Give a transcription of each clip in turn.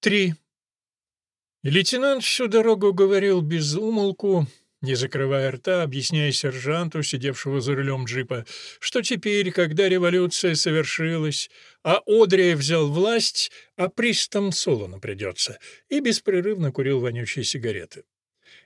Три. Лейтенант всю дорогу говорил без умолку, не закрывая рта, объясняя сержанту, сидевшего за рулем джипа, что теперь, когда революция совершилась, а Одри взял власть, а пристам Солону придется, и беспрерывно курил вонючие сигареты.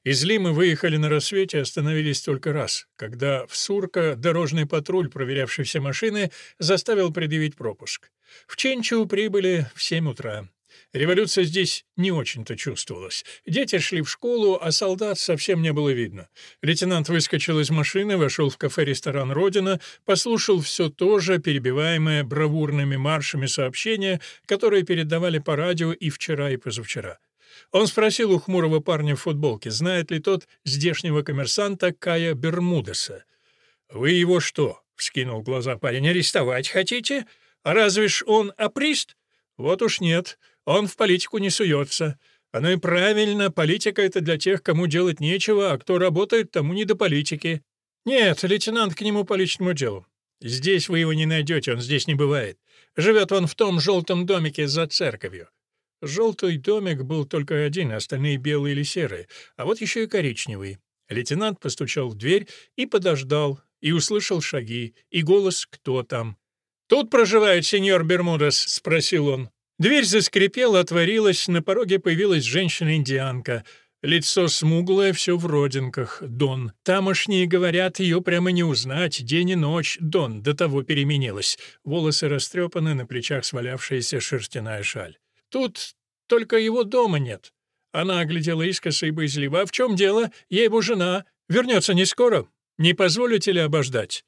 Из Лимы выехали на рассвете и остановились только раз, когда в Сурка дорожный патруль, проверявший все машины, заставил предъявить пропуск. В Ченчу прибыли в семь утра. Революция здесь не очень-то чувствовалась. Дети шли в школу, а солдат совсем не было видно. Лейтенант выскочил из машины, вошел в кафе-ресторан «Родина», послушал все то же, перебиваемое бравурными маршами сообщения, которые передавали по радио и вчера, и позавчера. Он спросил у хмурого парня в футболке, знает ли тот здешнего коммерсанта Кая Бермудеса. «Вы его что?» — вскинул глаза парень. «Арестовать хотите? А разве ж он априст?» «Вот уж нет. Он в политику не суется. Оно и правильно, политика — это для тех, кому делать нечего, а кто работает, тому не до политики. Нет, лейтенант к нему по личному делу. Здесь вы его не найдете, он здесь не бывает. Живет он в том желтом домике за церковью. Желтый домик был только один, остальные белые или серые, а вот еще и коричневый. Лейтенант постучал в дверь и подождал, и услышал шаги, и голос «Кто там?». «Тут проживает сеньор Бермудес?» — спросил он. Дверь заскрипела, отворилась, на пороге появилась женщина-индианка. Лицо смуглое, все в родинках. Дон. Тамошние говорят, ее прямо не узнать. День и ночь. Дон. До того переменилась. Волосы растрепаны, на плечах свалявшаяся шерстяная шаль. Тут только его дома нет. Она оглядела искоса и боязливо. «А в чем дело? Я его жена. Вернется не скоро. Не позволите ли обождать?»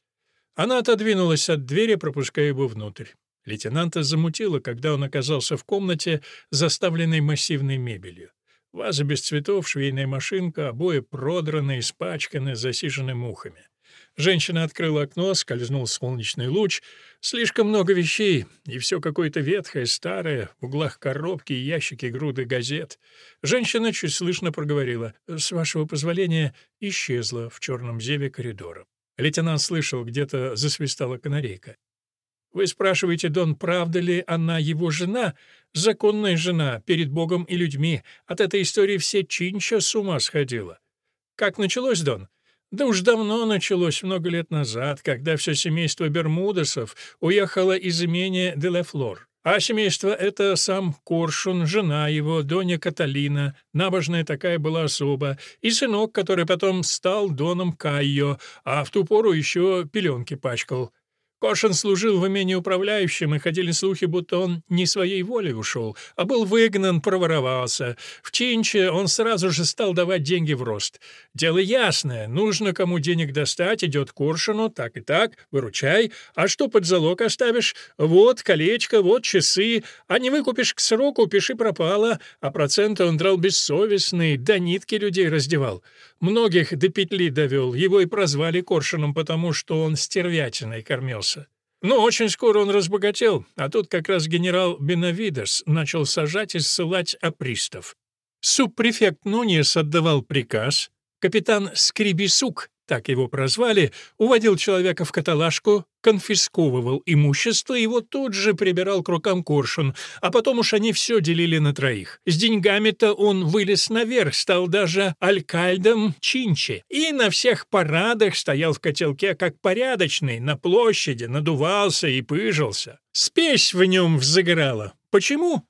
Она отодвинулась от двери, пропуская его внутрь. Лейтенанта замутило, когда он оказался в комнате, заставленной массивной мебелью. Ваза без цветов, швейная машинка, обои продраны, испачканы, засижены мухами. Женщина открыла окно, скользнул солнечный луч. Слишком много вещей, и все какое-то ветхое, старое, в углах коробки и ящики груды газет. Женщина чуть слышно проговорила. «С вашего позволения» исчезла в черном зеве коридора. Лейтенант слышал, где-то засвистала канарейка. Вы спрашиваете, Дон, правда ли она его жена? Законная жена, перед Богом и людьми. От этой истории все чинча с ума сходила. Как началось, Дон? Да уж давно началось, много лет назад, когда все семейство Бермудесов уехало из имения Делефлор. А семейство — это сам Коршун, жена его, Доня Каталина, набожная такая была особа, и сынок, который потом стал Доном Кайо, а в ту пору еще пеленки пачкал. Кошин служил в имении управляющим, и ходили слухи, будто он не своей волей ушел, а был выгнан, проворовался. В Чинче он сразу же стал давать деньги в рост. Дело ясное, нужно кому денег достать, идет к Коршуну, так и так, выручай. А что под залог оставишь? Вот колечко, вот часы. А не выкупишь к сроку, пиши пропало. А проценты он драл бессовестный, до нитки людей раздевал. Многих до петли довел, его и прозвали Коршуном, потому что он стервятиной кормился. Но очень скоро он разбогател, а тут как раз генерал Бенавидес начал сажать и ссылать апристов. Субпрефект Нуньес отдавал приказ, капитан Скрибисук так его прозвали, уводил человека в каталажку, конфисковывал имущество его тут же прибирал к рукам коршун, а потом уж они все делили на троих. С деньгами-то он вылез наверх, стал даже алькальдом Чинчи, и на всех парадах стоял в котелке как порядочный, на площади, надувался и пыжился. Спесь в нем взыграла. Почему?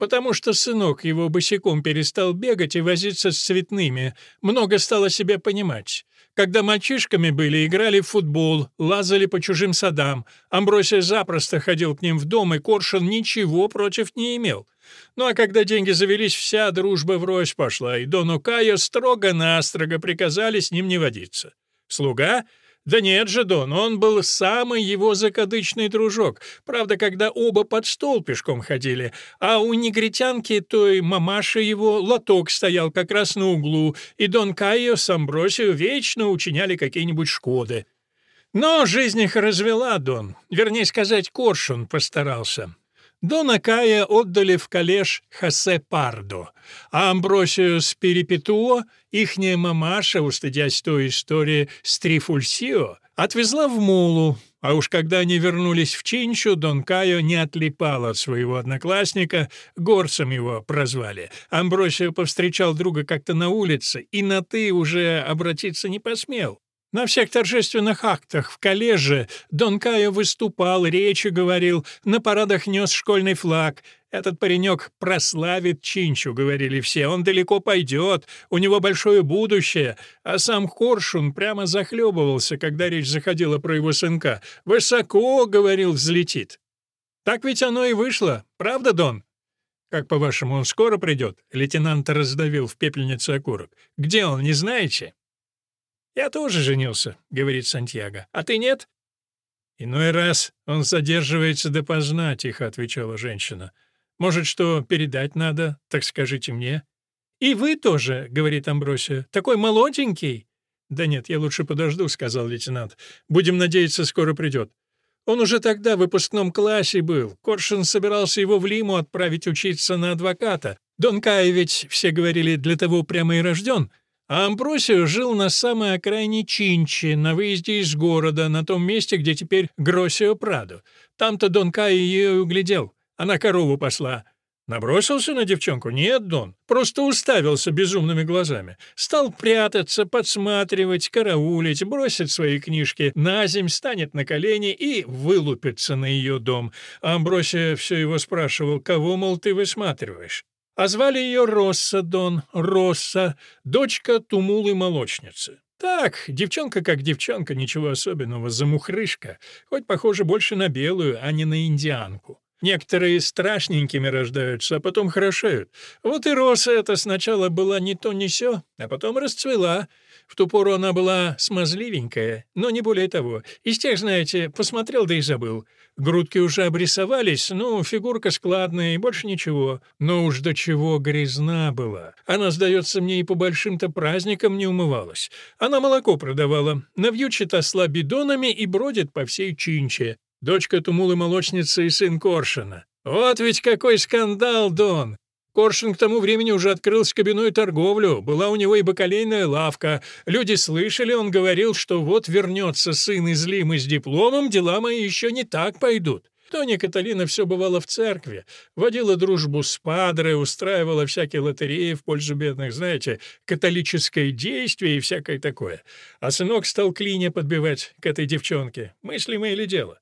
потому что сынок его босиком перестал бегать и возиться с цветными, много стало себя понимать. Когда мальчишками были, играли в футбол, лазали по чужим садам. Амбросия запросто ходил к ним в дом, и Коршун ничего против не имел. Ну а когда деньги завелись, вся дружба врозь пошла, и Дону Кайо строго-настрого приказали с ним не водиться. Слуга да нет же, Дон, он был самый его закадычный дружок. Правда, когда оба под стол пешком ходили, а у негритянки той мамаши его лоток стоял как раз на углу, и Дон Кайо с Амбросио вечно учиняли какие-нибудь шкоды. Но жизнь их развела, Дон. Вернее сказать, Коршун постарался. Дона Кая отдали в коллеж Хосе Пардо, а Амбросию с Перепетуо, ихняя мамаша, устыдясь той истории с Трифульсио, отвезла в Мулу. А уж когда они вернулись в Чинчу, Дон Кайо не отлипал от своего одноклассника, горцем его прозвали. Амбросио повстречал друга как-то на улице, и на «ты» уже обратиться не посмел. На всех торжественных актах в коллеже Дон Кайо выступал, речи говорил, на парадах нес школьный флаг. Этот паренек прославит Чинчу, говорили все, он далеко пойдет, у него большое будущее. А сам Коршун прямо захлебывался, когда речь заходила про его сынка. «Высоко, — говорил, — взлетит». Так ведь оно и вышло, правда, Дон? «Как, по-вашему, он скоро придет?» Лейтенант раздавил в пепельнице окурок. «Где он, не знаете?» «Я тоже женился», — говорит Сантьяго. «А ты нет?» «Иной раз он задерживается допоздна», — тихо отвечала женщина. «Может, что передать надо, так скажите мне». «И вы тоже», — говорит Амбросия, — «такой молоденький». «Да нет, я лучше подожду», — сказал лейтенант. «Будем надеяться, скоро придет». Он уже тогда в выпускном классе был. Коршин собирался его в Лиму отправить учиться на адвоката. Дон Кай ведь, все говорили, для того прямо и рожден. А Амбросио жил на самой окраине Чинчи, на выезде из города, на том месте, где теперь Гросио Прадо. Там-то Дон Кай ее углядел. Она корову посла. Набросился на девчонку? Нет, Дон. Просто уставился безумными глазами. Стал прятаться, подсматривать, караулить, бросит свои книжки на земь, станет на колени и вылупится на ее дом. А Амбросия все его спрашивал, кого, мол, ты высматриваешь? А звали ее Росса Дон, Росса, дочка Тумулы-молочницы. Так, девчонка как девчонка, ничего особенного, замухрышка, хоть похоже больше на белую, а не на индианку. Некоторые страшненькими рождаются, а потом хорошеют. Вот и Роса эта сначала была не то ни сё, а потом расцвела. В ту пору она была смазливенькая, но не более того. Из тех, знаете, посмотрел да и забыл. Грудки уже обрисовались, ну, фигурка складная и больше ничего. Но уж до чего грязна была. Она, сдается мне, и по большим-то праздникам не умывалась. Она молоко продавала, навьючит осла бидонами и бродит по всей Чинче. Дочка Тумулы-молочницы и сын Коршина. Вот ведь какой скандал, Дон! Коршин к тому времени уже открыл скобяную торговлю, была у него и бакалейная лавка. Люди слышали, он говорил, что вот вернется сын из Лимы с дипломом, дела мои еще не так пойдут. Тоня Каталина все бывало в церкви, водила дружбу с падре, устраивала всякие лотереи в пользу бедных, знаете, католическое действие и всякое такое. А сынок стал клинья подбивать к этой девчонке. Мыслимое ли дело?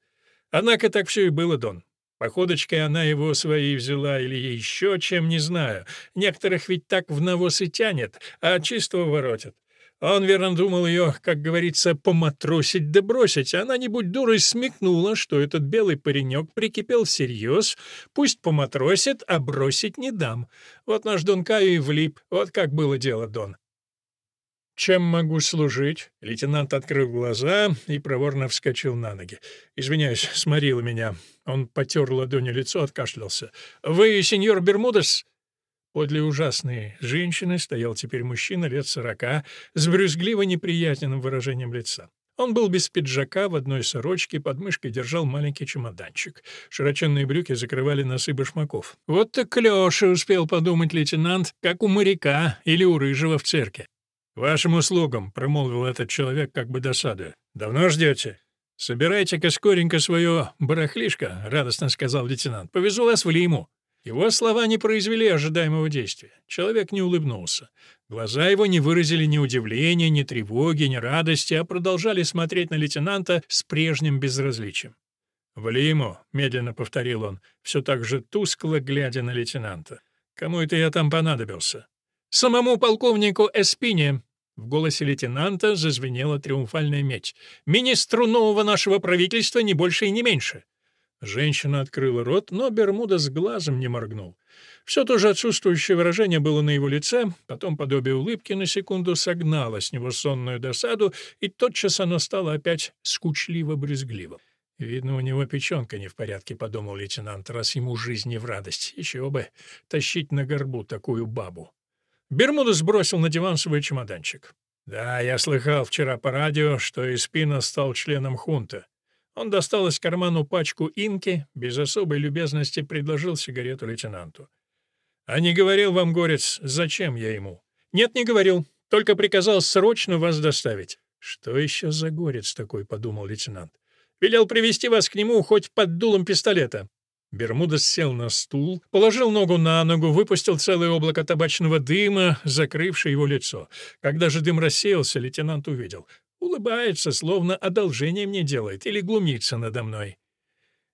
Однако так все и было, Дон. Походочкой она его своей взяла или еще чем, не знаю. Некоторых ведь так в навоз и тянет, а чистого воротят. Он, верно, думал ее, как говорится, поматросить да бросить. Она, не будь дурой, смекнула, что этот белый паренек прикипел всерьез. Пусть поматросит, а бросить не дам. Вот наш Дон Каю и влип. Вот как было дело, Дон. «Чем могу служить?» Лейтенант открыл глаза и проворно вскочил на ноги. «Извиняюсь, сморило меня». Он потер ладонью лицо, откашлялся. «Вы сеньор Бермудес?» Подле ужасной женщины стоял теперь мужчина лет сорока с брюзгливо неприятным выражением лица. Он был без пиджака, в одной сорочке, под мышкой держал маленький чемоданчик. Широченные брюки закрывали носы башмаков. «Вот так Лёша», — успел подумать лейтенант, — «как у моряка или у рыжего в церкви». «Вашим услугам», — промолвил этот человек как бы досадуя. «Давно ждете?» «Собирайте-ка скоренько свое барахлишко», — радостно сказал лейтенант. «Повезу вас в Лиму». Его слова не произвели ожидаемого действия. Человек не улыбнулся. Глаза его не выразили ни удивления, ни тревоги, ни радости, а продолжали смотреть на лейтенанта с прежним безразличием. «В Лиму», — медленно повторил он, все так же тускло глядя на лейтенанта. «Кому это я там понадобился?» «Самому полковнику Эспине», в голосе лейтенанта зазвенела триумфальная медь. «Министру нового нашего правительства не больше и не меньше». Женщина открыла рот, но Бермуда с глазом не моргнул. Все то же отсутствующее выражение было на его лице, потом подобие улыбки на секунду согнало с него сонную досаду, и тотчас оно стало опять скучливо-брезгливо. «Видно, у него печенка не в порядке», — подумал лейтенант, раз ему жизнь не в радость. Еще бы тащить на горбу такую бабу. Бермуда сбросил на диван свой чемоданчик. «Да, я слыхал вчера по радио, что Испина стал членом хунта. Он достал из кармана пачку инки, без особой любезности предложил сигарету лейтенанту. «А не говорил вам, горец, зачем я ему?» «Нет, не говорил, только приказал срочно вас доставить». «Что еще за горец такой?» — подумал лейтенант. Велел привести вас к нему хоть под дулом пистолета». Бермудес сел на стул, положил ногу на ногу, выпустил целое облако табачного дыма, закрывшее его лицо. Когда же дым рассеялся, лейтенант увидел. Улыбается, словно одолжение мне делает, или глумится надо мной.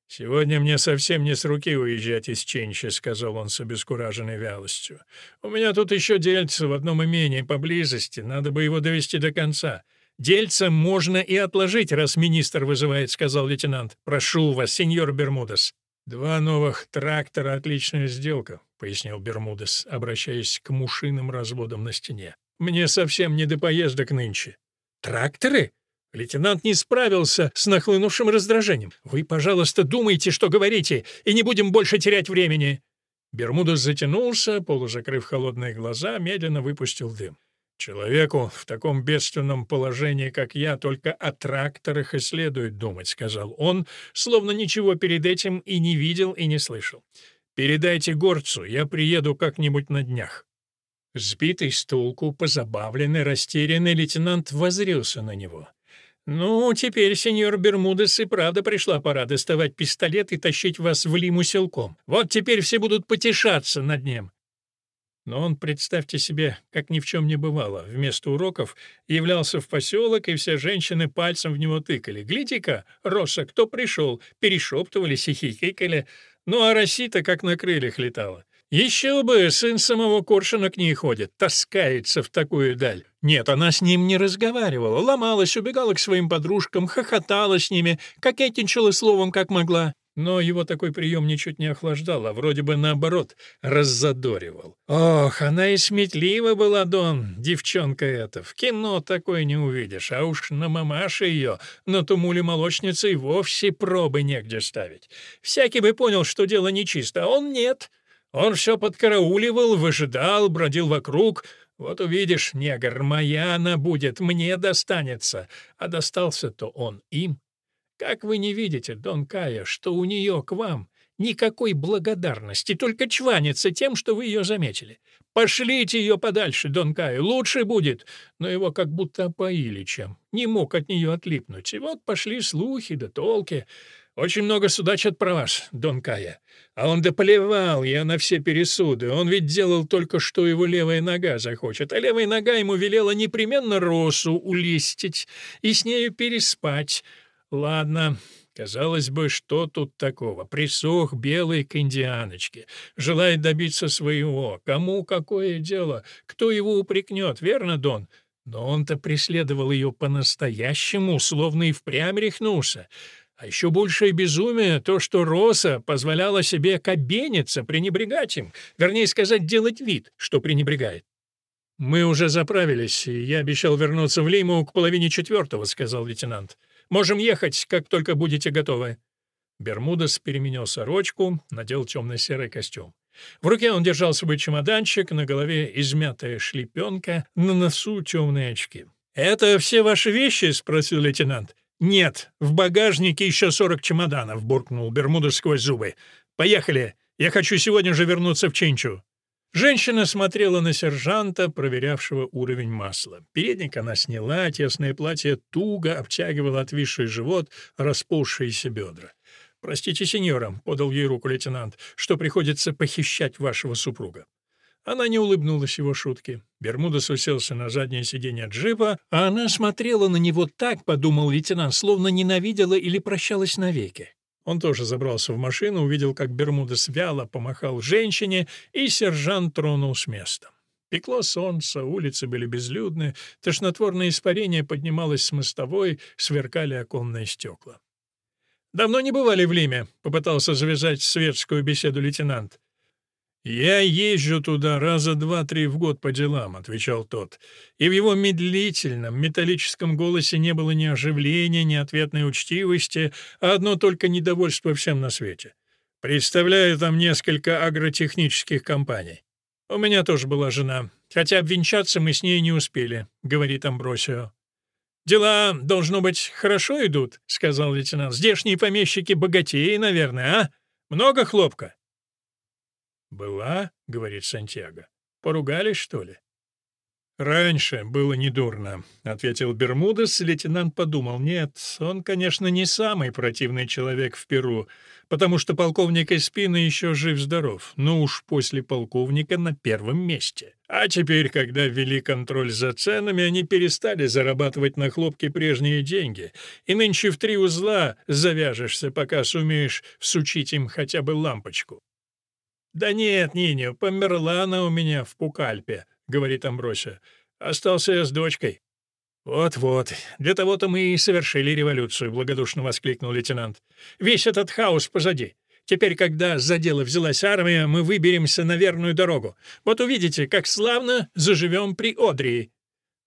«Сегодня мне совсем не с руки уезжать из Ченчи», — сказал он с обескураженной вялостью. «У меня тут еще дельце в одном имении поблизости, надо бы его довести до конца. Дельце можно и отложить, раз министр вызывает», — сказал лейтенант. «Прошу вас, сеньор Бермудес». «Два новых трактора — отличная сделка», — пояснил Бермудес, обращаясь к мушиным разводам на стене. «Мне совсем не до поездок нынче». «Тракторы?» Лейтенант не справился с нахлынувшим раздражением. «Вы, пожалуйста, думайте, что говорите, и не будем больше терять времени». Бермудес затянулся, полузакрыв холодные глаза, медленно выпустил дым. «Человеку в таком бедственном положении, как я, только о тракторах и следует думать», — сказал он, словно ничего перед этим и не видел, и не слышал. «Передайте горцу, я приеду как-нибудь на днях». Сбитый с толку, позабавленный, растерянный лейтенант возрился на него. «Ну, теперь, сеньор Бермудес, и правда пришла пора доставать пистолет и тащить вас в Лиму силком. Вот теперь все будут потешаться над ним. Но он, представьте себе, как ни в чем не бывало, вместо уроков являлся в поселок, и все женщины пальцем в него тыкали. «Гляди-ка, Роса, кто пришел?» Перешептывались и хихикали. Ну а Росита как на крыльях летала. Еще бы, сын самого Коршуна к ней ходит, таскается в такую даль. Нет, она с ним не разговаривала, ломалась, убегала к своим подружкам, хохотала с ними, кокетничала словом, как могла. Но его такой прием ничуть не охлаждал, а вроде бы наоборот, раззадоривал. Ох, она и сметлива была, Дон, девчонка эта. В кино такое не увидишь, а уж на мамаше ее, на тумуле молочницы и вовсе пробы негде ставить. Всякий бы понял, что дело нечисто, а он нет. Он все подкарауливал, выжидал, бродил вокруг. Вот увидишь, негр, моя она будет, мне достанется. А достался-то он им. Как вы не видите, Дон Кая, что у нее к вам никакой благодарности, только чванится тем, что вы ее заметили? Пошлите ее подальше, Дон Кая, лучше будет. Но его как будто опоили чем. Не мог от нее отлипнуть. И вот пошли слухи да толки. Очень много судачат про вас, Дон Кая. А он да поливал я на все пересуды. Он ведь делал только, что его левая нога захочет, а левая нога ему велела непременно росу улистить и с нею переспать. Ладно, казалось бы, что тут такого? Присох белый к индианочке, желает добиться своего. Кому какое дело? Кто его упрекнет, верно, Дон? Но он-то преследовал ее по-настоящему, словно и впрямь рехнулся. А еще большее безумие — то, что Роса позволяла себе кабениться, пренебрегать им, вернее сказать, делать вид, что пренебрегает. «Мы уже заправились, и я обещал вернуться в Лиму к половине четвертого», — сказал лейтенант. Можем ехать, как только будете готовы». Бермудес переменил сорочку, надел темно-серый костюм. В руке он держал свой чемоданчик, на голове измятая шлепенка, на носу темные очки. «Это все ваши вещи?» — спросил лейтенант. «Нет, в багажнике еще сорок чемоданов», — буркнул Бермудес сквозь зубы. «Поехали! Я хочу сегодня же вернуться в Чинчу». Женщина смотрела на сержанта, проверявшего уровень масла. Передник она сняла, тесное платье туго обтягивало отвисший живот, расползшиеся бедра. «Простите, сеньора», — подал ей руку лейтенант, — «что приходится похищать вашего супруга». Она не улыбнулась его шутке. Бермудес уселся на заднее сиденье джипа, а она смотрела на него так, подумал лейтенант, словно ненавидела или прощалась навеки. Он тоже забрался в машину, увидел, как Бермудес вяло помахал женщине, и сержант тронул с места. Пекло солнце, улицы были безлюдны, тошнотворное испарение поднималось с мостовой, сверкали оконные стекла. «Давно не бывали в Лиме», — попытался завязать светскую беседу лейтенант. «Я езжу туда раза два-три в год по делам», — отвечал тот. И в его медлительном, металлическом голосе не было ни оживления, ни ответной учтивости, а одно только недовольство всем на свете. «Представляю там несколько агротехнических компаний. У меня тоже была жена, хотя обвенчаться мы с ней не успели», — говорит Амбросио. «Дела, должно быть, хорошо идут», — сказал лейтенант. «Здешние помещики богатеи, наверное, а? Много хлопка?» «Была?» — говорит Сантьяго. «Поругались, что ли?» «Раньше было недурно», — ответил Бермудес. Лейтенант подумал, «Нет, он, конечно, не самый противный человек в Перу, потому что полковник Эспина еще жив-здоров, но уж после полковника на первом месте. А теперь, когда ввели контроль за ценами, они перестали зарабатывать на хлопке прежние деньги, и нынче в три узла завяжешься, пока сумеешь всучить им хотя бы лампочку». «Да нет, Ниню, померла она у меня в Пукальпе», — говорит Амбросия. «Остался я с дочкой». «Вот-вот, для того-то мы и совершили революцию», — благодушно воскликнул лейтенант. «Весь этот хаос позади. Теперь, когда за дело взялась армия, мы выберемся на верную дорогу. Вот увидите, как славно заживем при Одрии».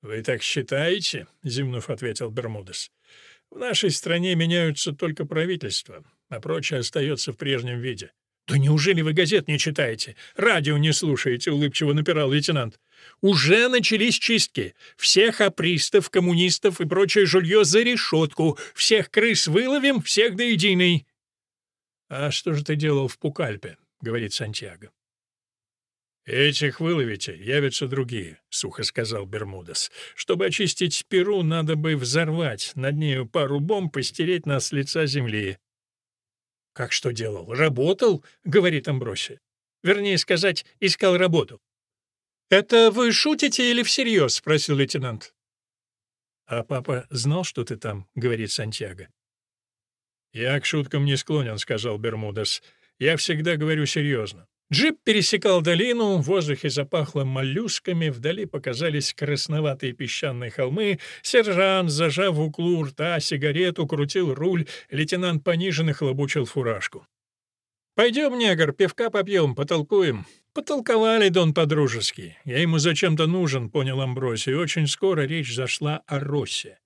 «Вы так считаете?» — зевнув, ответил Бермудес. «В нашей стране меняются только правительства, а прочее остается в прежнем виде». «Да неужели вы газет не читаете? Радио не слушаете?» — улыбчиво напирал лейтенант. Уже начались чистки. Всех апристов, коммунистов и прочее жулье за решетку. Всех крыс выловим, всех до единой. — А что же ты делал в Пукальпе? — говорит Сантьяго. «Этих выловите, явятся другие», — сухо сказал Бермудес. «Чтобы очистить Перу, надо бы взорвать над нею пару бомб и стереть нас с лица земли». «Как что делал? Работал?» — говорит Амбросия. «Вернее сказать, искал работу. «Это вы шутите или всерьез?» — спросил лейтенант. «А папа знал, что ты там?» — говорит Сантьяго. «Я к шуткам не склонен», — сказал Бермудес. «Я всегда говорю серьезно». Джип пересекал долину, в воздухе запахло моллюсками, вдали показались красноватые песчаные холмы, сержант, зажав в углу рта сигарету, крутил руль, лейтенант пониженно хлобучил фуражку. «Пойдем, негр, пивка попьем, потолкуем». Потолковали Дон по-дружески. Я ему зачем-то нужен, понял Амбросий, и очень скоро речь зашла о Росе.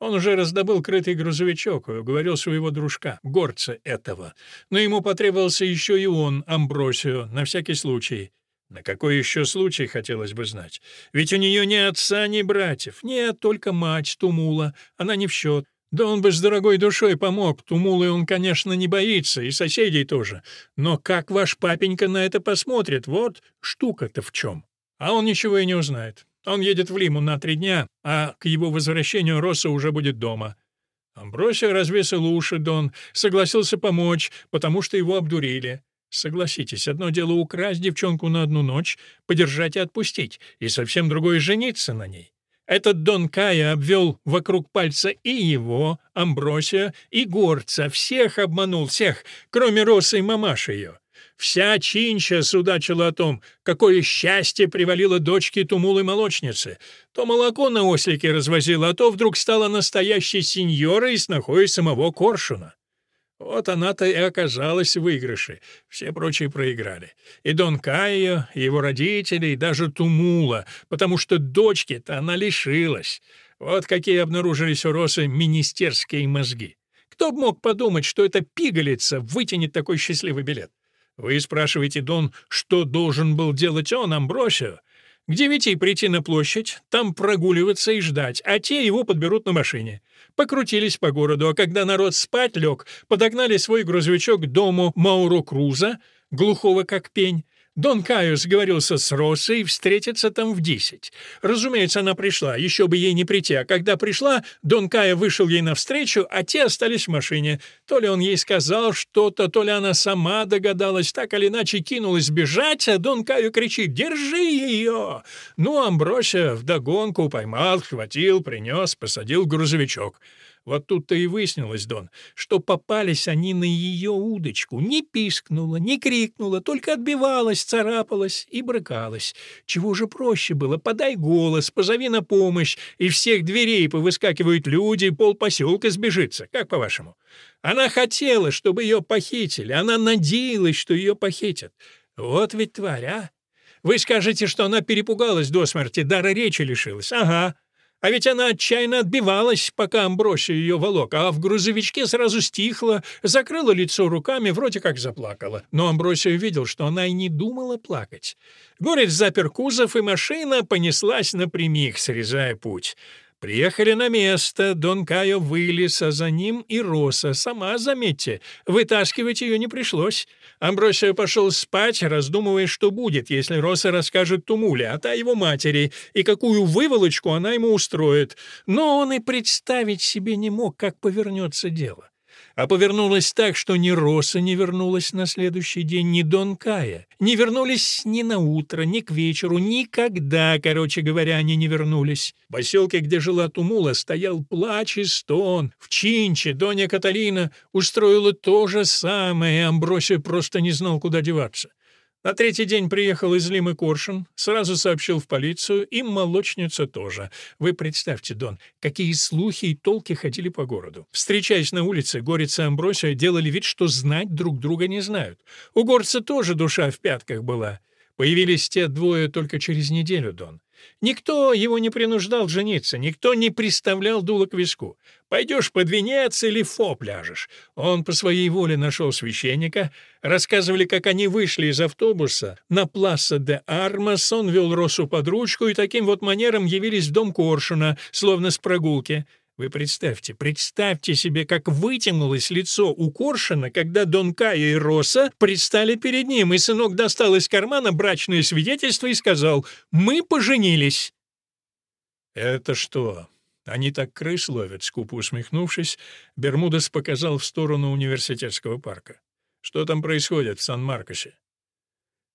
Он уже раздобыл крытый грузовичок и уговорил своего дружка, горца этого. Но ему потребовался еще и он, Амбросио, на всякий случай. На какой еще случай, хотелось бы знать. Ведь у нее ни отца, ни братьев. Нет, только мать, Тумула. Она не в счет. Да он бы с дорогой душой помог, Тумулы он, конечно, не боится, и соседей тоже. Но как ваш папенька на это посмотрит? Вот штука-то в чем. А он ничего и не узнает. Он едет в Лиму на три дня, а к его возвращению Росса уже будет дома. Амбросия развесил уши, Дон, согласился помочь, потому что его обдурили. Согласитесь, одно дело украсть девчонку на одну ночь, подержать и отпустить, и совсем другое — жениться на ней. Этот Дон Кая обвел вокруг пальца и его, Амбросия, и горца, всех обманул, всех, кроме Росы и мамаши ее. Вся чинча судачила о том, какое счастье привалило дочке Тумулы-молочницы. То молоко на ослике развозила, а то вдруг стала настоящей сеньорой с ногой самого Коршуна. Вот она-то и оказалась в выигрыше. Все прочие проиграли. И Дон Кайо, и его родители, и даже Тумула, потому что дочки-то она лишилась. Вот какие обнаружились у Росы министерские мозги. Кто бы мог подумать, что эта пигалица вытянет такой счастливый билет? Вы спрашиваете, Дон, что должен был делать он, Амбросио? К девяти прийти на площадь, там прогуливаться и ждать, а те его подберут на машине. Покрутились по городу, а когда народ спать лег, подогнали свой грузовичок к дому Мауро Круза, глухого как пень, Дон Кайо сговорился с Россой встретиться там в десять. Разумеется, она пришла, еще бы ей не прийти, а когда пришла, Дон Кайо вышел ей навстречу, а те остались в машине. То ли он ей сказал что-то, то ли она сама догадалась, так или иначе кинулась бежать, а Дон Кайо кричит «Держи ее!». Ну, Амбросия вдогонку поймал, схватил, принес, посадил в грузовичок. Вот тут-то и выяснилось, Дон, что попались они на ее удочку. Не пискнула, не крикнула, только отбивалась, царапалась и брыкалась. Чего же проще было? Подай голос, позови на помощь, и всех дверей повыскакивают люди, пол поселка сбежится. Как по-вашему? Она хотела, чтобы ее похитили, она надеялась, что ее похитят. Вот ведь тварь, а! Вы скажете, что она перепугалась до смерти, дара речи лишилась. Ага. А ведь она отчаянно отбивалась, пока Амбросия ее волок, а в грузовичке сразу стихла, закрыла лицо руками, вроде как заплакала. Но Амбросия видел, что она и не думала плакать. Горец запер кузов, и машина понеслась напрямик, срезая путь. Приехали на место, Дон Кайо вылез, а за ним и Роса. Сама, заметьте, вытаскивать ее не пришлось. Амбросио пошел спать, раздумывая, что будет, если Роса расскажет Тумуле, а та его матери, и какую выволочку она ему устроит. Но он и представить себе не мог, как повернется дело а повернулась так, что ни Роса не вернулась на следующий день, ни Дон Кая. Не вернулись ни на утро, ни к вечеру, никогда, короче говоря, они не вернулись. В поселке, где жила Тумула, стоял плач и стон. В Чинче Доня Каталина устроила то же самое, и Амбросио просто не знал, куда деваться. На третий день приехал из Лимы Коршун, сразу сообщил в полицию, и молочница тоже. Вы представьте, Дон, какие слухи и толки ходили по городу. Встречаясь на улице, Горец и Амбросия делали вид, что знать друг друга не знают. У горца тоже душа в пятках была. Появились те двое только через неделю, Дон. Никто его не принуждал жениться, никто не приставлял дуло к виску. Пойдешь под венец или фо пляжешь. Он по своей воле нашел священника. Рассказывали, как они вышли из автобуса. На Пласа де Армас он вел Росу под ручку и таким вот манером явились в дом Коршуна, словно с прогулки. Вы представьте, представьте себе, как вытянулось лицо у Коршина, когда Дон Кая и Роса предстали перед ним, и сынок достал из кармана брачное свидетельство и сказал «Мы поженились». «Это что, они так крыс ловят?» — скупо усмехнувшись, Бермудес показал в сторону университетского парка. «Что там происходит в Сан-Маркосе?»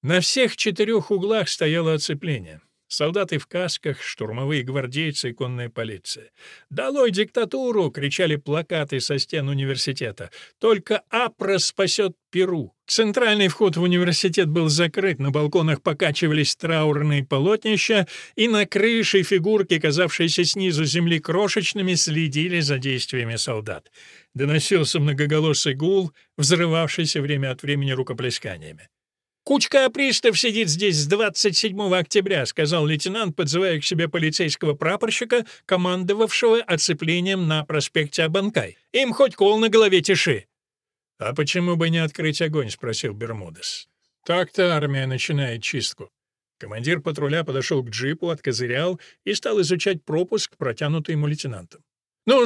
На всех четырех углах стояло оцепление. Солдаты в касках, штурмовые гвардейцы и конная полиция. «Долой диктатуру!» — кричали плакаты со стен университета. «Только Апра спасет Перу!» Центральный вход в университет был закрыт, на балконах покачивались траурные полотнища, и на крыше фигурки, казавшиеся снизу земли крошечными, следили за действиями солдат. Доносился многоголосый гул, взрывавшийся время от времени рукоплесканиями. «Кучка пристав сидит здесь с 27 октября», — сказал лейтенант, подзывая к себе полицейского прапорщика, командовавшего оцеплением на проспекте Абанкай. «Им хоть кол на голове тиши». «А почему бы не открыть огонь?» — спросил Бермудес. «Так-то армия начинает чистку». Командир патруля подошел к джипу, откозырял и стал изучать пропуск, протянутый ему лейтенантом. ну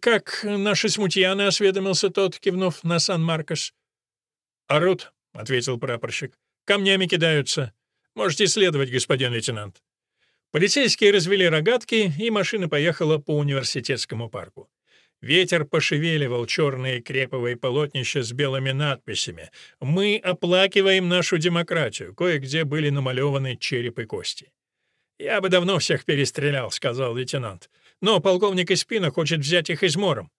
как наши смутьяны?» — осведомился тот, кивнув на Сан-Маркос. «Орут», — ответил прапорщик. Камнями кидаются. Можете следовать, господин лейтенант». Полицейские развели рогатки, и машина поехала по университетскому парку. Ветер пошевеливал черные креповые полотнища с белыми надписями. «Мы оплакиваем нашу демократию». Кое-где были намалеваны череп и кости. «Я бы давно всех перестрелял», — сказал лейтенант. «Но полковник Испина хочет взять их измором».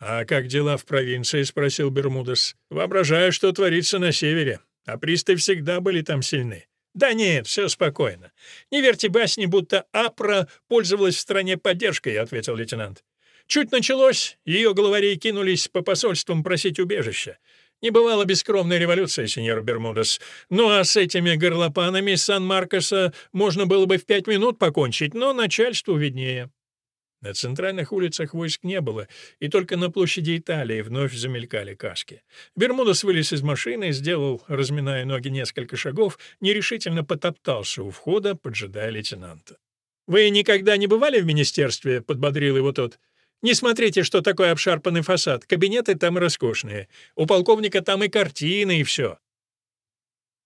«А как дела в провинции?» — спросил Бермудес. «Воображаю, что творится на севере а присты всегда были там сильны. Да нет, все спокойно. Не верьте басни, будто Апра пользовалась в стране поддержкой, ответил лейтенант. Чуть началось, ее главари кинулись по посольствам просить убежища. Не бывало бескровной революции, сеньор Бермудес. Ну а с этими горлопанами Сан-Маркоса можно было бы в пять минут покончить, но начальству виднее. На центральных улицах войск не было, и только на площади Италии вновь замелькали каски. Бермудес вылез из машины, сделал, разминая ноги, несколько шагов, нерешительно потоптался у входа, поджидая лейтенанта. «Вы никогда не бывали в министерстве?» — подбодрил его тот. «Не смотрите, что такое обшарпанный фасад. Кабинеты там роскошные. У полковника там и картины, и все.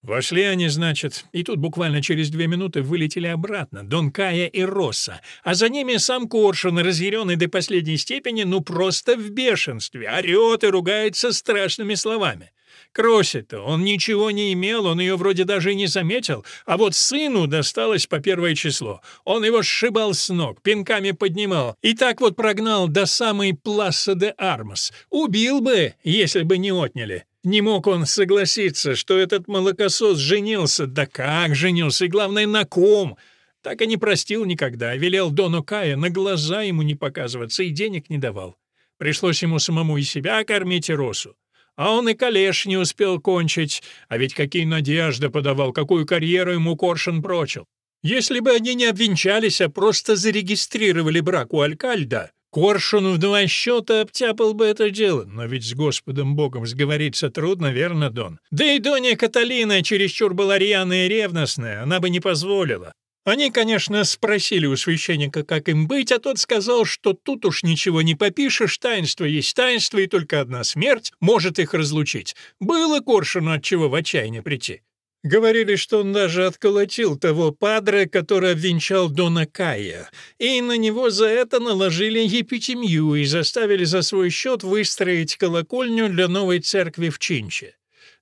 Вошли они, значит, и тут буквально через две минуты вылетели обратно Дон Кая и Росса, а за ними сам Коршун, разъяренный до последней степени, ну просто в бешенстве, орет и ругается страшными словами. Кроси-то он ничего не имел, он ее вроде даже и не заметил, а вот сыну досталось по первое число. Он его сшибал с ног, пинками поднимал, и так вот прогнал до самой Пласа де Армас. Убил бы, если бы не отняли. Не мог он согласиться, что этот молокосос женился. Да как женился, и главное, на ком? Так и не простил никогда, велел Дону Кая на глаза ему не показываться и денег не давал. Пришлось ему самому и себя кормить, и Росу. А он и калеш не успел кончить, а ведь какие надежды подавал, какую карьеру ему Коршин прочил. Если бы они не обвенчались, а просто зарегистрировали брак у Алькальда, Коршун в два счета обтяпал бы это дело, но ведь с Господом Богом сговориться трудно, верно, Дон? Да и Доня Каталина чересчур была рьяная и ревностная, она бы не позволила. Они, конечно, спросили у священника, как им быть, а тот сказал, что тут уж ничего не попишешь, таинство есть таинство, и только одна смерть может их разлучить. Было Коршуну от чего в отчаяние прийти. Говорили, что он даже отколотил того падре, который обвенчал Дона Кая, и на него за это наложили епитемью и заставили за свой счет выстроить колокольню для новой церкви в Чинче.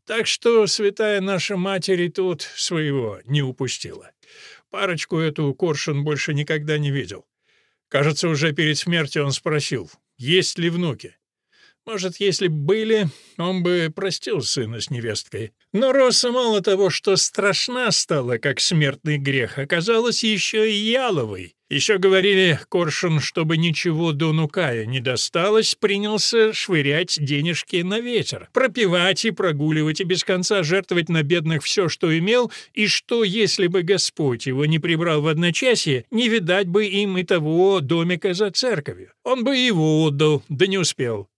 Так что святая наша матери тут своего не упустила. Парочку эту Коршун больше никогда не видел. Кажется, уже перед смертью он спросил, есть ли внуки. Может, если б были, он бы простил сына с невесткой. Но Роса мало того, что страшна стала, как смертный грех, оказалась еще и яловой. Еще говорили, Коршун, чтобы ничего Дону Кая не досталось, принялся швырять денежки на ветер, пропивать и прогуливать, и без конца жертвовать на бедных все, что имел, и что, если бы Господь его не прибрал в одночасье, не видать бы им и того домика за церковью. Он бы его отдал, да не успел.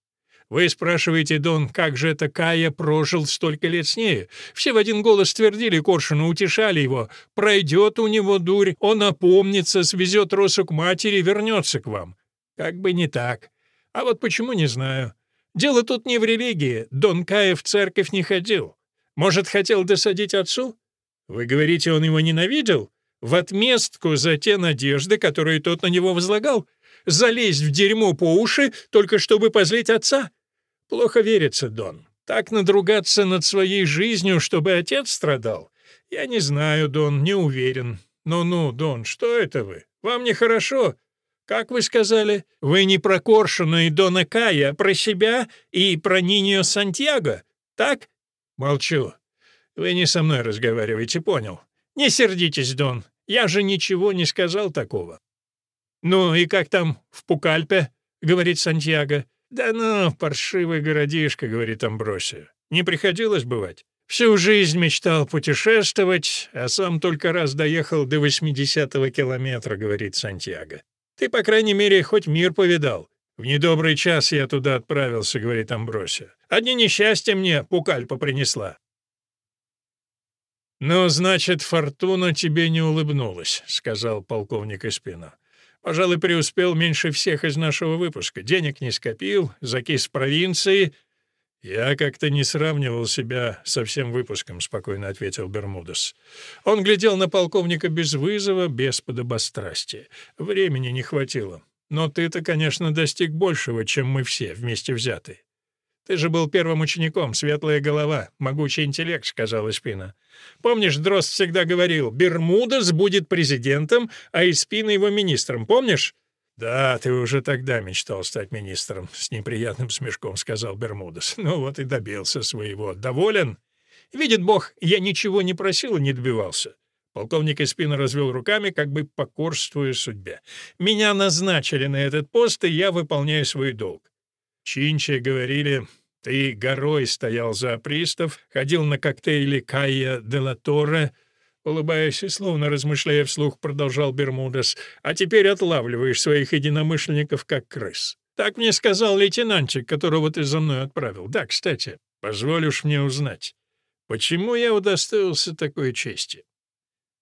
Вы спрашиваете, Дон, как же это Кая прожил столько лет с нею? Все в один голос твердили Коршуну, утешали его. Пройдет у него дурь, он опомнится, свезет Росу к матери, вернется к вам. Как бы не так. А вот почему, не знаю. Дело тут не в религии. Дон Кая в церковь не ходил. Может, хотел досадить отцу? Вы говорите, он его ненавидел? В отместку за те надежды, которые тот на него возлагал? залезть в дерьмо по уши, только чтобы позлить отца? Плохо верится, Дон. Так надругаться над своей жизнью, чтобы отец страдал? Я не знаю, Дон, не уверен. Ну-ну, Дон, что это вы? Вам нехорошо? Как вы сказали? Вы не про Коршуна и Дона Кая, а про себя и про Ниньо Сантьяго, так? Молчу. Вы не со мной разговариваете, понял? Не сердитесь, Дон. Я же ничего не сказал такого. «Ну и как там в Пукальпе?» — говорит Сантьяго. «Да ну, паршивый городишко», — говорит Амбросия. «Не приходилось бывать?» Всю жизнь мечтал путешествовать, а сам только раз доехал до 80-го километра, говорит Сантьяго. Ты, по крайней мере, хоть мир повидал. В недобрый час я туда отправился, говорит Амбросия. Одни несчастья мне Пукальпа принесла. «Ну, значит, фортуна тебе не улыбнулась», — сказал полковник Испина. Пожалуй, преуспел меньше всех из нашего выпуска. Денег не скопил, закис провинции. Я как-то не сравнивал себя со всем выпуском, спокойно ответил Бермудес. Он глядел на полковника без вызова, без подобострастия. Времени не хватило. Но ты-то, конечно, достиг большего, чем мы все вместе взятые. «Ты же был первым учеником, светлая голова, могучий интеллект», — сказала Спина. «Помнишь, Дрозд всегда говорил, Бермудес будет президентом, а Испина его министром, помнишь?» «Да, ты уже тогда мечтал стать министром», — с неприятным смешком сказал Бермудес. «Ну вот и добился своего. Доволен?» «Видит Бог, я ничего не просил и не добивался». Полковник Испина развел руками, как бы покорствуя судьбе. «Меня назначили на этот пост, и я выполняю свой долг. Чинче говорили, ты горой стоял за пристав, ходил на коктейли Кайя де ла Торре, улыбаясь и словно размышляя вслух, продолжал Бермудес, а теперь отлавливаешь своих единомышленников как крыс. Так мне сказал лейтенантчик, которого ты за мной отправил. Да, кстати, позволишь мне узнать, почему я удостоился такой чести?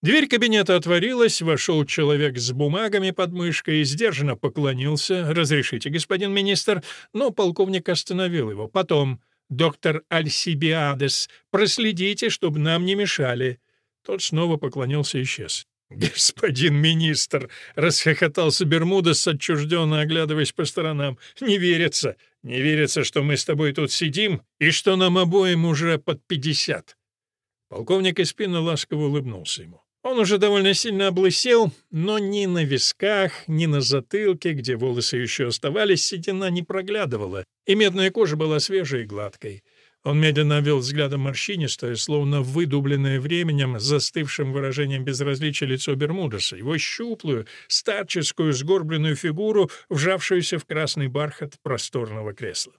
Дверь кабинета отворилась, вошел человек с бумагами под мышкой и сдержанно поклонился. «Разрешите, господин министр?» Но полковник остановил его. «Потом, доктор Альсибиадес, проследите, чтобы нам не мешали». Тот снова поклонился и исчез. «Господин министр!» — расхохотался Бермудес, отчужденно оглядываясь по сторонам. «Не верится! Не верится, что мы с тобой тут сидим и что нам обоим уже под пятьдесят!» Полковник Испина ласково улыбнулся ему. Он уже довольно сильно облысел, но ни на висках, ни на затылке, где волосы еще оставались, седина не проглядывала, и медная кожа была свежей и гладкой. Он медленно вел взглядом морщинистое, словно выдубленное временем, застывшим выражением безразличия лицо Бермудеса, его щуплую, старческую, сгорбленную фигуру, вжавшуюся в красный бархат просторного кресла.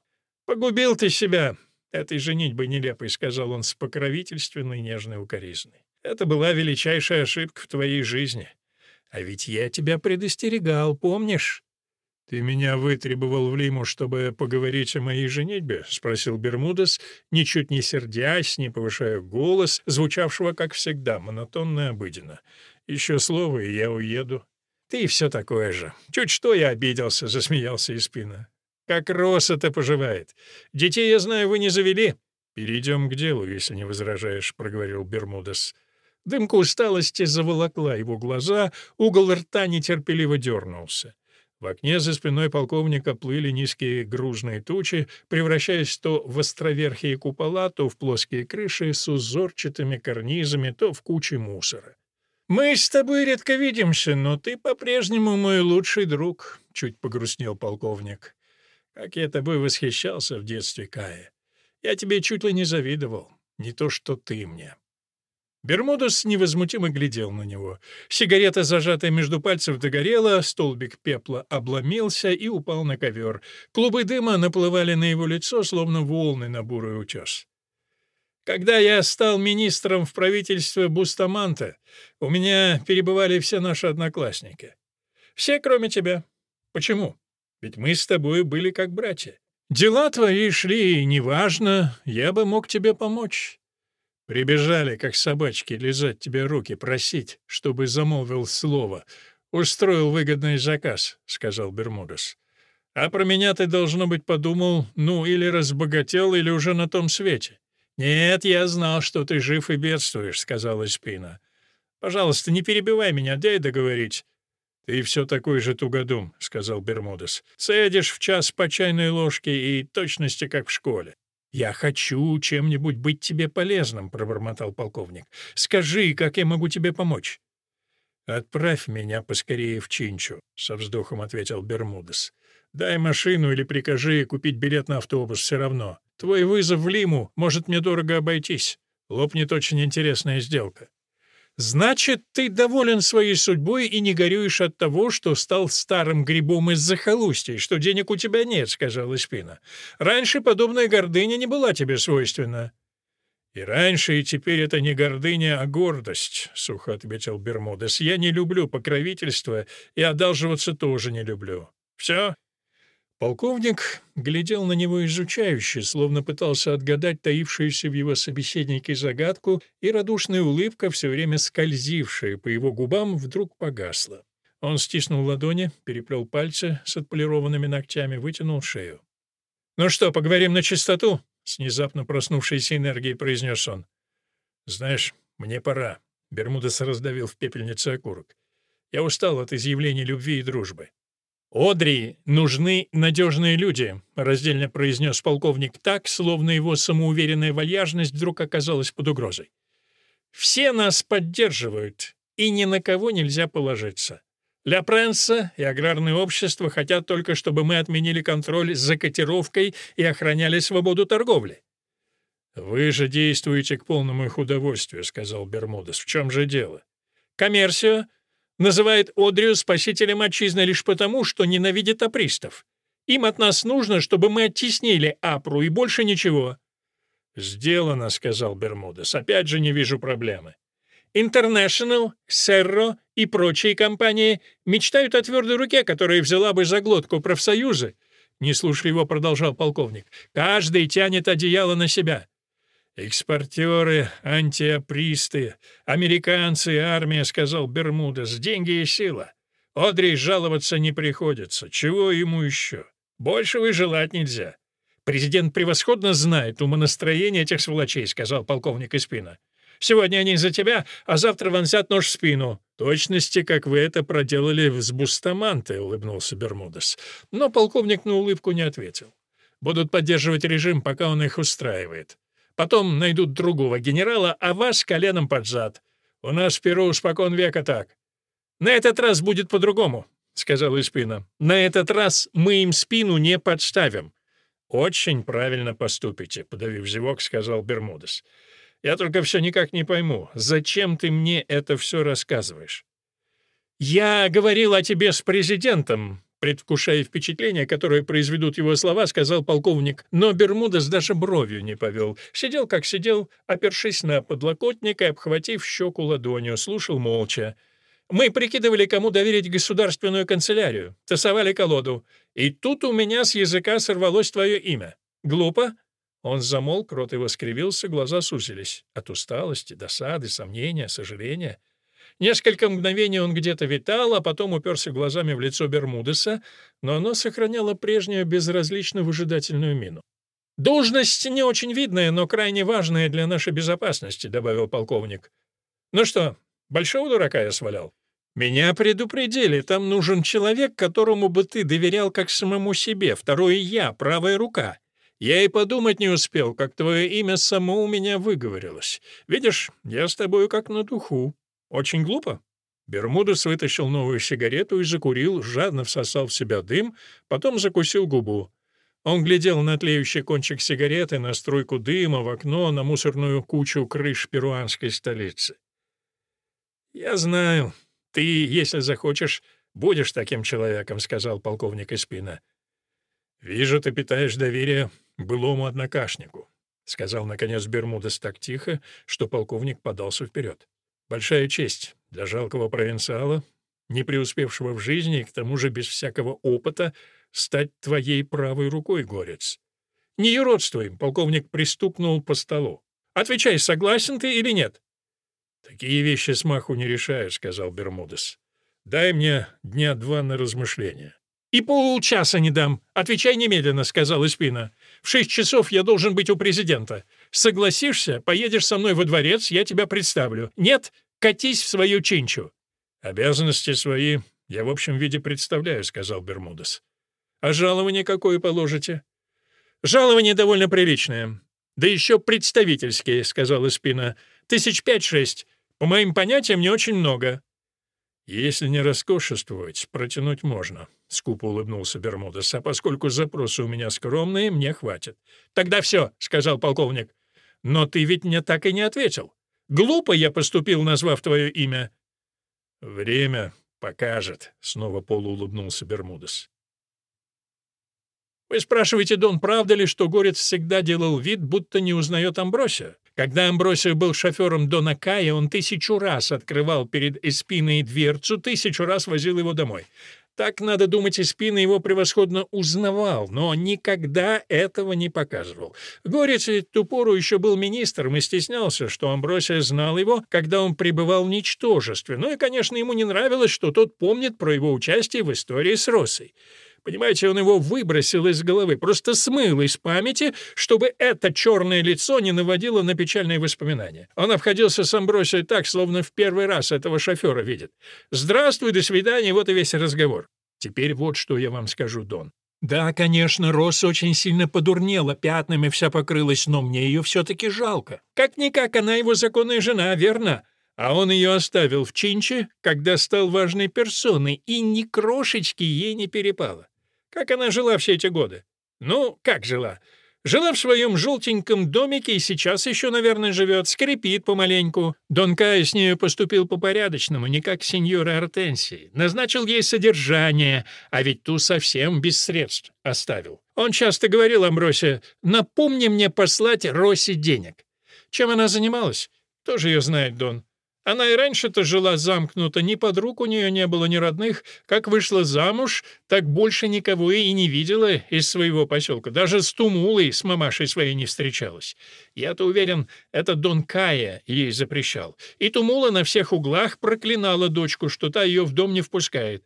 «Погубил ты себя!» «Этой женитьбой нелепой», — сказал он с покровительственной нежной укоризной. Это была величайшая ошибка в твоей жизни. А ведь я тебя предостерегал, помнишь?» «Ты меня вытребовал в Лиму, чтобы поговорить о моей женитьбе?» — спросил Бермудес, ничуть не сердясь, не повышая голос, звучавшего, как всегда, монотонно и обыденно. Еще слово, и я уеду. Ты все такое же. Чуть что я обиделся, засмеялся из спина. Как Роса-то поживает. Детей, я знаю, вы не завели. Перейдем к делу, если не возражаешь, проговорил Бермудес. Дымка усталости заволокла его глаза, угол рта нетерпеливо дернулся. В окне за спиной полковника плыли низкие грузные тучи, превращаясь то в островерхие купола, то в плоские крыши с узорчатыми карнизами, то в кучи мусора. «Мы с тобой редко видимся, но ты по-прежнему мой лучший друг», — чуть погрустнел полковник. «Как я тобой восхищался в детстве, Кая. Я тебе чуть ли не завидовал, не то что ты мне». Бермудес невозмутимо глядел на него. Сигарета, зажатая между пальцев, догорела, столбик пепла обломился и упал на ковер. Клубы дыма наплывали на его лицо, словно волны на бурый утес. Когда я стал министром в правительстве Бустаманта, у меня перебывали все наши одноклассники. Все, кроме тебя. Почему? Ведь мы с тобой были как братья. Дела твои шли, неважно, я бы мог тебе помочь. Прибежали, как собачки, лизать тебе руки, просить, чтобы замолвил слово. Устроил выгодный заказ, — сказал Бермудес. А про меня ты, должно быть, подумал, ну, или разбогател, или уже на том свете. «Нет, я знал, что ты жив и бедствуешь», — сказала Спина. «Пожалуйста, не перебивай меня, дай договорить». «Ты все такой же тугодум», — сказал Бермудес. «Цедишь в час по чайной ложке и точности, как в школе. «Я хочу чем-нибудь быть тебе полезным», — пробормотал полковник. «Скажи, как я могу тебе помочь?» «Отправь меня поскорее в Чинчу», — со вздохом ответил Бермудес. «Дай машину или прикажи купить билет на автобус, все равно. Твой вызов в Лиму может мне дорого обойтись. Лопнет очень интересная сделка». «Значит, ты доволен своей судьбой и не горюешь от того, что стал старым грибом из захолустья, что денег у тебя нет», — сказала Спина. «Раньше подобная гордыня не была тебе свойственна». «И раньше, и теперь это не гордыня, а гордость», — сухо ответил Бермудес. «Я не люблю покровительства и одалживаться тоже не люблю. Все, Полковник глядел на него изучающе, словно пытался отгадать таившуюся в его собеседнике загадку, и радушная улыбка, все время скользившая по его губам, вдруг погасла. Он стиснул ладони, переплел пальцы с отполированными ногтями, вытянул шею. «Ну что, поговорим на чистоту?» — с внезапно проснувшейся энергией произнес он. «Знаешь, мне пора», — Бермудес раздавил в пепельнице окурок. «Я устал от изъявлений любви и дружбы. «Одри, нужны надежные люди», — раздельно произнес полковник так, словно его самоуверенная вальяжность вдруг оказалась под угрозой. «Все нас поддерживают, и ни на кого нельзя положиться. Ля Пренса и аграрное общество хотят только, чтобы мы отменили контроль за котировкой и охраняли свободу торговли». «Вы же действуете к полному их удовольствию», — сказал Бермудес. «В чем же дело?» «Коммерсию называет Одрию спасителем отчизны лишь потому, что ненавидит апристов. Им от нас нужно, чтобы мы оттеснили Апру и больше ничего». «Сделано», — сказал Бермудес. «Опять же не вижу проблемы». International, Серро и прочие компании мечтают о твердой руке, которая взяла бы за глотку профсоюзы. Не слушая его, продолжал полковник. Каждый тянет одеяло на себя. «Экспортеры, антиапристы, американцы, армия», — сказал Бермудес, — «деньги и сила. Одри жаловаться не приходится. Чего ему еще? Большего и желать нельзя». «Президент превосходно знает умонастроение этих сволочей», — сказал полковник Испина. «Сегодня они за тебя, а завтра вонзят нож в спину». «Точности, как вы это проделали с Бустаманте», — улыбнулся Бермудес. Но полковник на улыбку не ответил. «Будут поддерживать режим, пока он их устраивает. Потом найдут другого генерала, а вас коленом под зад. У нас в Перу спокон века так. На этот раз будет по-другому, — сказал Испина. На этот раз мы им спину не подставим. «Очень правильно поступите», — подавив зевок, сказал Бермудес. «Я только все никак не пойму, зачем ты мне это все рассказываешь?» «Я говорил о тебе с президентом», Предвкушая впечатление, которое произведут его слова, сказал полковник, но Бермудес даже бровью не повел. Сидел, как сидел, опершись на подлокотник и обхватив щеку ладонью, слушал молча. Мы прикидывали, кому доверить государственную канцелярию, тасовали колоду. И тут у меня с языка сорвалось твое имя. Глупо?» Он замолк, рот его скривился, глаза сузились. От усталости, досады, сомнения, сожаления. Несколько мгновений он где-то витал, а потом уперся глазами в лицо Бермудеса, но оно сохраняло прежнюю безразлично выжидательную мину. «Должность не очень видная, но крайне важная для нашей безопасности», — добавил полковник. «Ну что, большого дурака я свалял?» «Меня предупредили, там нужен человек, которому бы ты доверял как самому себе, второе я, правая рука. Я и подумать не успел, как твое имя само у меня выговорилось. Видишь, я с тобой как на духу. Очень глупо?» Бермудес вытащил новую сигарету и закурил, жадно всосал в себя дым, потом закусил губу. Он глядел на тлеющий кончик сигареты, на струйку дыма, в окно, на мусорную кучу крыш перуанской столицы. «Я знаю, ты, если захочешь, будешь таким человеком», — сказал полковник Испина. «Вижу, ты питаешь доверие былому однокашнику», — сказал, наконец, Бермудес так тихо, что полковник подался вперед. «Большая честь для жалкого провинциала, не преуспевшего в жизни и к тому же без всякого опыта, стать твоей правой рукой, горец. Не юродствуем, полковник пристукнул по столу. Отвечай, согласен ты или нет? Такие вещи с маху не решаю, сказал Бермудес. Дай мне дня два на размышления. «И полчаса не дам. Отвечай немедленно», — сказал Испина. «В шесть часов я должен быть у президента. Согласишься, поедешь со мной во дворец, я тебя представлю. Нет, катись в свою чинчу». «Обязанности свои я в общем виде представляю», — сказал Бермудес. «А жалование какое положите?» «Жалование довольно приличное. Да еще представительские», — сказал Испина. «Тысяч пять-шесть. По моим понятиям, не очень много». «Если не роскошествовать, протянуть можно», — скупо улыбнулся Бермудес. «А поскольку запросы у меня скромные, мне хватит». «Тогда все», — сказал полковник. «Но ты ведь мне так и не ответил. Глупо я поступил, назвав твое имя». «Время покажет», — снова полуулыбнулся Бермудес. Вы спрашиваете, Дон, правда ли, что Горец всегда делал вид, будто не узнает Амбросия? Когда Амбросия был шофером Дона Кая, он тысячу раз открывал перед Эспиной дверцу, тысячу раз возил его домой. Так, надо думать, Эспина его превосходно узнавал, но никогда этого не показывал. Горец ведь ту пору еще был министром и стеснялся, что Амбросия знал его, когда он пребывал в ничтожестве. Ну и, конечно, ему не нравилось, что тот помнит про его участие в истории с Росой. Понимаете, он его выбросил из головы, просто смыл из памяти, чтобы это черное лицо не наводило на печальные воспоминания. Он обходился с Амбросией так, словно в первый раз этого шофера видит. «Здравствуй, до свидания, вот и весь разговор». Теперь вот что я вам скажу, Дон. Да, конечно, Росс очень сильно подурнела, пятнами вся покрылась, но мне ее все-таки жалко. Как-никак она его законная жена, верно? А он ее оставил в Чинче, когда стал важной персоной, и ни крошечки ей не перепало. Как она жила все эти годы? Ну, как жила? Жила в своем желтеньком домике и сейчас еще, наверное, живет, скрипит помаленьку. Дон Кай с нею поступил по-порядочному, не как сеньора Артенсии. Назначил ей содержание, а ведь ту совсем без средств оставил. Он часто говорил Амбросе, «Напомни мне послать Росе денег». Чем она занималась? Тоже ее знает Дон. Она и раньше-то жила замкнуто, ни подруг у нее не было, ни родных. Как вышла замуж, так больше никого и не видела из своего поселка. Даже с Тумулой, с мамашей своей не встречалась. Я-то уверен, это Дон Кая ей запрещал. И Тумула на всех углах проклинала дочку, что та ее в дом не впускает.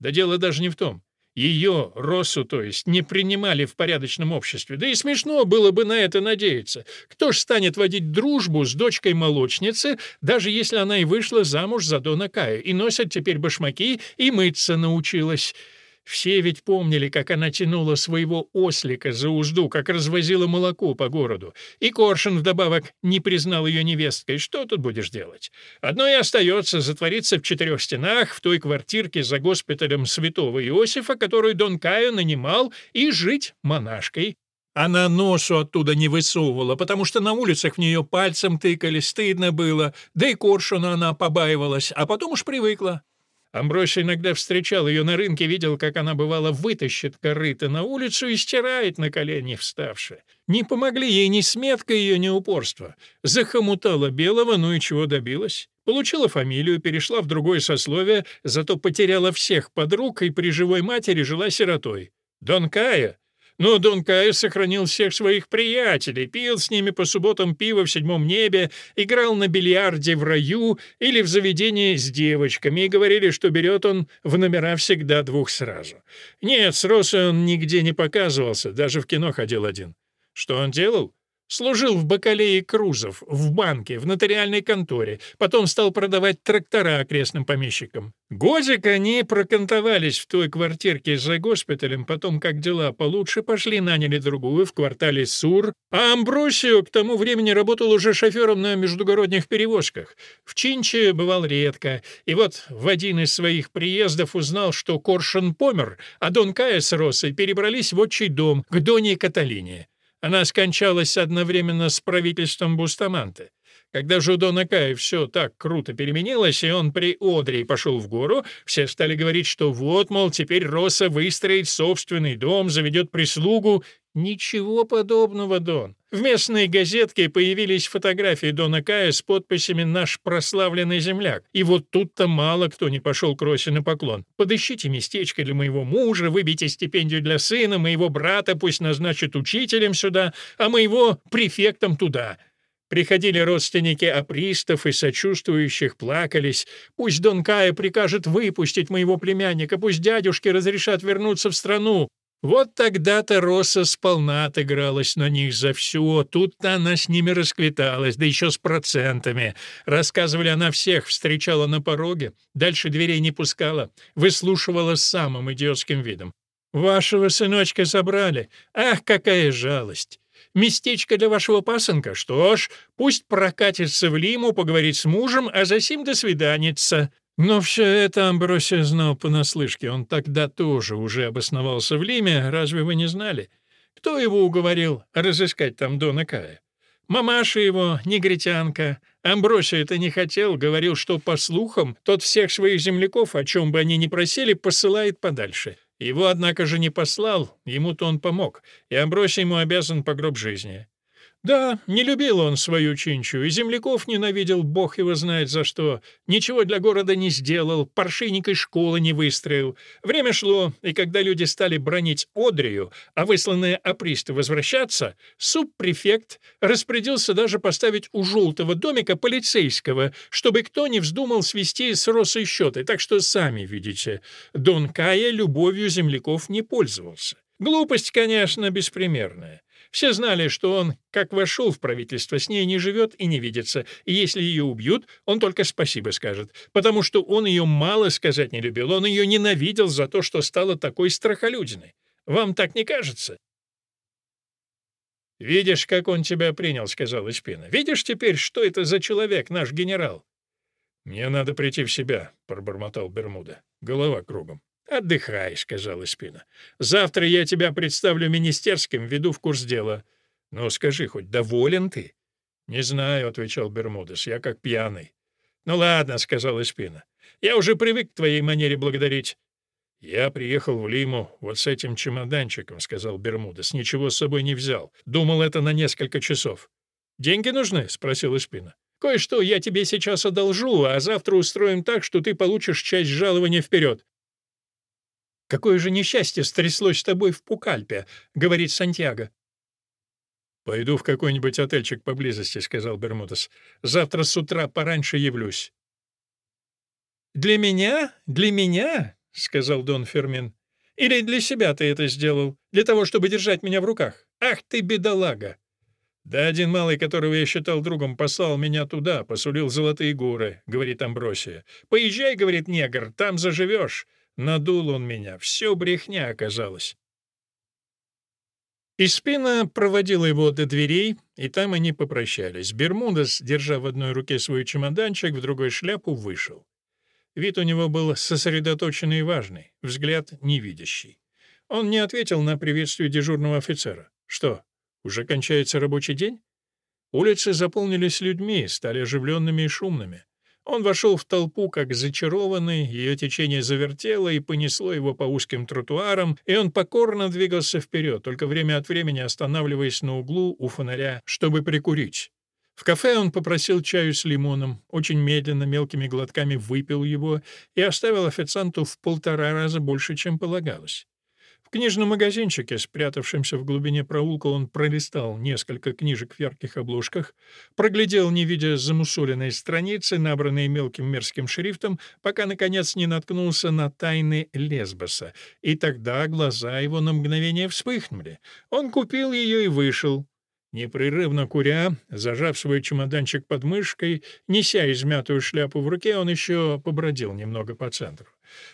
Да дело даже не в том. Ее, Росу, то есть, не принимали в порядочном обществе. Да и смешно было бы на это надеяться. Кто ж станет водить дружбу с дочкой молочницы, даже если она и вышла замуж за Дона Кая, и носит теперь башмаки, и мыться научилась? Все ведь помнили, как она тянула своего ослика за узду, как развозила молоко по городу. И Коршин вдобавок не признал ее невесткой. Что тут будешь делать? Одно и остается затвориться в четырех стенах в той квартирке за госпиталем святого Иосифа, которую Дон Кайо нанимал, и жить монашкой. Она носу оттуда не высовывала, потому что на улицах в нее пальцем тыкали, стыдно было, да и Коршуна она побаивалась, а потом уж привыкла. Амбросий иногда встречал ее на рынке, видел, как она, бывало, вытащит корыто на улицу и стирает на колени вставшие. Не помогли ей ни сметка ее, ни упорство. Захомутала белого, ну и чего добилась? Получила фамилию, перешла в другое сословие, зато потеряла всех подруг и при живой матери жила сиротой. Дон Кая Но Дон Кай сохранил всех своих приятелей, пил с ними по субботам пиво в седьмом небе, играл на бильярде в раю или в заведении с девочками, и говорили, что берет он в номера всегда двух сразу. Нет, с Россой он нигде не показывался, даже в кино ходил один. Что он делал? Служил в бакалее Крузов, в банке, в нотариальной конторе. Потом стал продавать трактора окрестным помещикам. Годик они прокантовались в той квартирке за госпиталем, потом, как дела получше, пошли, наняли другую в квартале Сур. А Амбросио к тому времени работал уже шофером на междугородних перевозках. В Чинче бывал редко. И вот в один из своих приездов узнал, что Коршун помер, а Дон Кая с Росой перебрались в отчий дом к Доне Каталине. Она скончалась одновременно с правительством Бустаманте. Когда же у Дона Кая все так круто переменилось, и он при Одре пошел в гору, все стали говорить, что вот, мол, теперь Росса выстроит собственный дом, заведет прислугу. Ничего подобного, Дон. В местной газетке появились фотографии Дона Кая с подписями «Наш прославленный земляк». И вот тут-то мало кто не пошел к Росе на поклон. Подыщите местечко для моего мужа, выбейте стипендию для сына, моего брата пусть назначат учителем сюда, а моего — префектом туда. Приходили родственники апристов и сочувствующих, плакались. Пусть Дон Кая прикажет выпустить моего племянника, пусть дядюшки разрешат вернуться в страну. Вот тогда-то Роса сполна отыгралась на них за все. Тут-то она с ними расквиталась, да еще с процентами. Рассказывали, она всех встречала на пороге, дальше дверей не пускала, выслушивала с самым идиотским видом. «Вашего сыночка забрали. Ах, какая жалость! Местечко для вашего пасынка? Что ж, пусть прокатится в Лиму, поговорит с мужем, а за сим до свиданица». Но все это Амбросия знал понаслышке. Он тогда тоже уже обосновался в Лиме, разве вы не знали? Кто его уговорил разыскать там Дона Кая? Мамаша его, негритянка. Амбросия это не хотел, говорил, что, по слухам, тот всех своих земляков, о чем бы они ни просили, посылает подальше. Его, однако же, не послал, ему-то он помог, и Амбросий ему обязан по гроб жизни. Да, не любил он свою чинчу, и земляков ненавидел, бог его знает за что. Ничего для города не сделал, паршейник из школы не выстроил. Время шло, и когда люди стали бронить Одрию, а высланные апристы возвращаться, субпрефект распорядился даже поставить у желтого домика полицейского, чтобы кто не вздумал свести с Росой счеты. Так что, сами видите, Дон Кая любовью земляков не пользовался. Глупость, конечно, беспримерная. Все знали, что он, как вошел в правительство, с ней не живет и не видится, и если ее убьют, он только спасибо скажет, потому что он ее мало сказать не любил, он ее ненавидел за то, что стала такой страхолюдиной. Вам так не кажется? «Видишь, как он тебя принял», — сказал Испина. «Видишь теперь, что это за человек, наш генерал?» «Мне надо прийти в себя», — пробормотал Бермуда. Голова кругом. «Отдыхай», — сказала Спина. «Завтра я тебя представлю министерским, веду в курс дела. Ну, скажи, хоть доволен ты?» «Не знаю», — отвечал Бермудес, — «я как пьяный». «Ну ладно», — сказала Спина. «Я уже привык к твоей манере благодарить». «Я приехал в Лиму вот с этим чемоданчиком», — сказал Бермудес. «Ничего с собой не взял. Думал, это на несколько часов». «Деньги нужны?» — спросила Спина. «Кое-что я тебе сейчас одолжу, а завтра устроим так, что ты получишь часть жалования вперед. Какое же несчастье стряслось с тобой в Пукальпе, — говорит Сантьяго. «Пойду в какой-нибудь отельчик поблизости», — сказал Бермудес. «Завтра с утра пораньше явлюсь». «Для меня? Для меня?» — сказал Дон Фермин. «Или для себя ты это сделал? Для того, чтобы держать меня в руках? Ах ты, бедолага!» «Да один малый, которого я считал другом, послал меня туда, посулил золотые горы», — говорит Амбросия. «Поезжай, — говорит негр, — там заживешь. Надул он меня. Все брехня оказалось. Испина проводила его до дверей, и там они попрощались. Бермудес, держа в одной руке свой чемоданчик, в другой шляпу, вышел. Вид у него был сосредоточенный и важный, взгляд невидящий. Он не ответил на приветствие дежурного офицера. Что, уже кончается рабочий день? Улицы заполнились людьми, стали оживленными и шумными. Он вошел в толпу как зачарованный, ее течение завертело и понесло его по узким тротуарам, и он покорно двигался вперед, только время от времени останавливаясь на углу у фонаря, чтобы прикурить. В кафе он попросил чаю с лимоном, очень медленно, мелкими глотками выпил его и оставил официанту в полтора раза больше, чем полагалось В книжном магазинчике, спрятавшемся в глубине проулка, он пролистал несколько книжек в ярких обложках, проглядел, не видя замусоленной страницы, набранные мелким мерзким шрифтом, пока, наконец, не наткнулся на тайны Лесбоса, и тогда глаза его на мгновение вспыхнули. Он купил ее и вышел. Непрерывно куря, зажав свой чемоданчик под мышкой, неся измятую шляпу в руке, он еще побродил немного по центру.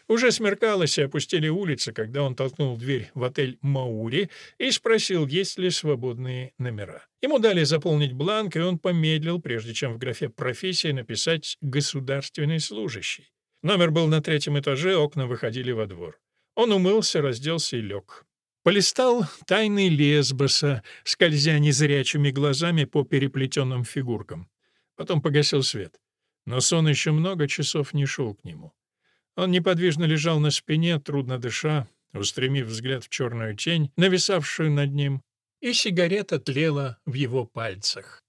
Уже смеркалось и опустили улицы, когда он толкнул дверь в отель «Маури» и спросил, есть ли свободные номера. Ему дали заполнить бланк, и он помедлил, прежде чем в графе «Профессия» написать «Государственный служащий». Номер был на третьем этаже, окна выходили во двор. Он умылся, разделся и лег. Полистал тайны Лесбоса, скользя незрячими глазами по переплетенным фигуркам. Потом погасил свет. Но сон еще много часов не шел к нему. Он неподвижно лежал на спине, трудно дыша, устремив взгляд в черную тень, нависавшую над ним, и сигарета тлела в его пальцах.